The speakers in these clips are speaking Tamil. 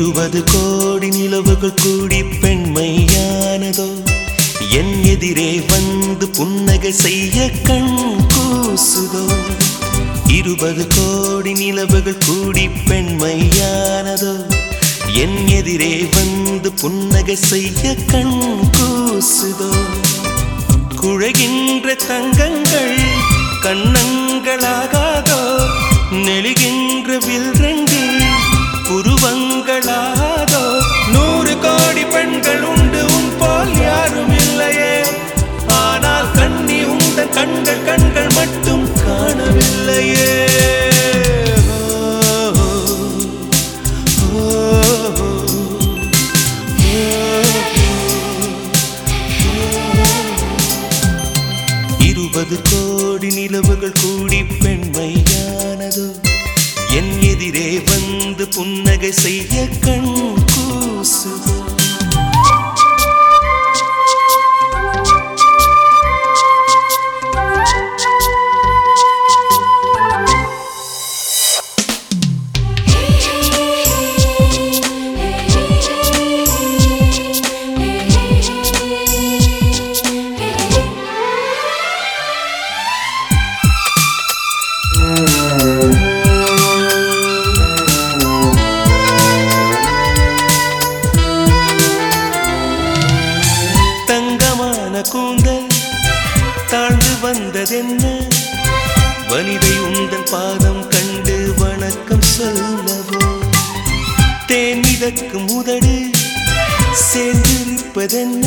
இருபது கோடி நிலவுகள் கூடி பெண்மையானதோ? என் எதிரே வந்து புன்னகை செய்ய கண் கூசுதோ? இருபது கோடி நிலவுகள் கூடி பெண்மையானதோ? என் எதிரே வந்து புன்னகை செய்ய கண் கூசுதோ? குழகின்ற தங்கங்கள் கண்ணங்களாகாதோ? நிலவுகள் கூடி பெண்மையானதோ? என் எதிரே வந்து புன்னகை செய்ய கண் கூசுதோ? மிதக்கும் உதடு சேர்ந்திருப்பதென்ன?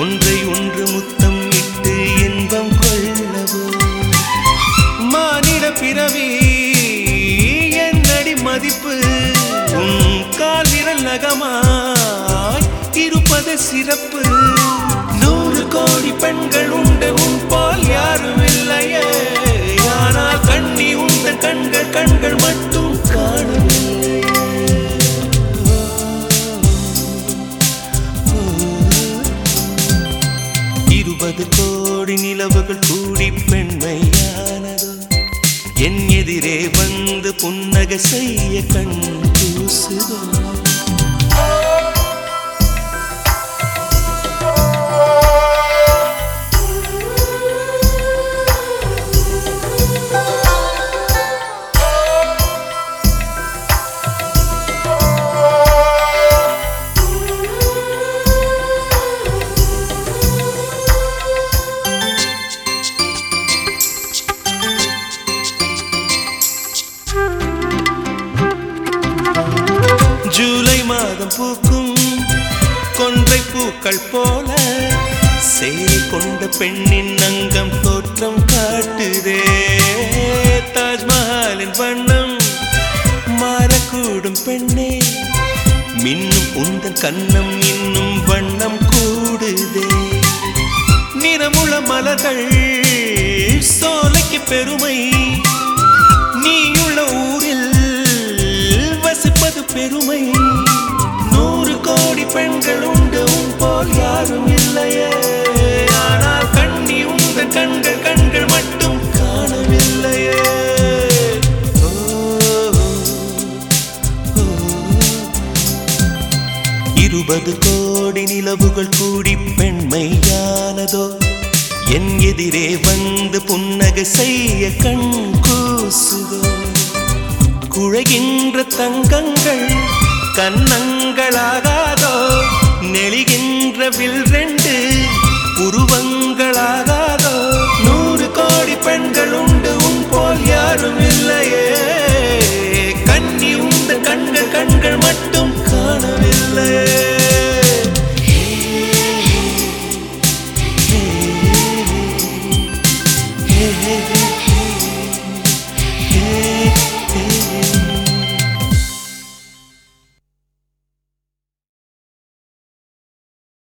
ஒன்றை ஒன்று முத்தம் இட்டு இன்பம் கொள்ளவோ? மானிட பிறவி என்னடி மதிப்பு? உன் கால் விரல் நகமாய் இருப்பது சிறப்பு. நூறு கோடி பெண்கள் உண்டு உன் போல் யாரும் இல்லையே ஆனால் கண்ணி உந்த கண்கள் கண்கள் மட்டும் இருபது கோடி நிலவுகள் கூடி பெண்மையானதோ? என் எதிரே வந்து புன்னகை செய்ய கண் பூசுதோ? மாதம் பூக்கும். கொன்றை பூக்கள் போல சேரி கொண்ட பெண்ணின் அங்கம் தோற்றம் காட்டுதே. தாஜ்மஹாலின் வண்ணம் மாறக்கூடும் பெண்ணே. மின்னும் உந்தன் கண்ணம் இன்னும் வண்ணம் கூடுதே. நிறமுள மலர்கள் சோலைக்கு பெருமை யாரும் இல்லையே. ஆனால் கண்ணி உங்க கண்கள் கண்கள் மட்டும் காணவில்லையே. இருபது கோடி நிலவுகள் கூடி பெண்மையானதோ என் எதிரே வந்து புன்னகை செய்ய கண் கூசுதோ? குழைகின்ற தங்கங்கள் கன்னங்களாகாதோ? நெளிகின்ற வில் ரெண்டு உருவங்களாகாதோ? நூறு கோடி பெண்கள் உண்டு உன் போல் யாரும் இல்லையே. கண்ணி உண்டு கண்கள் கண்கள் மட்டும்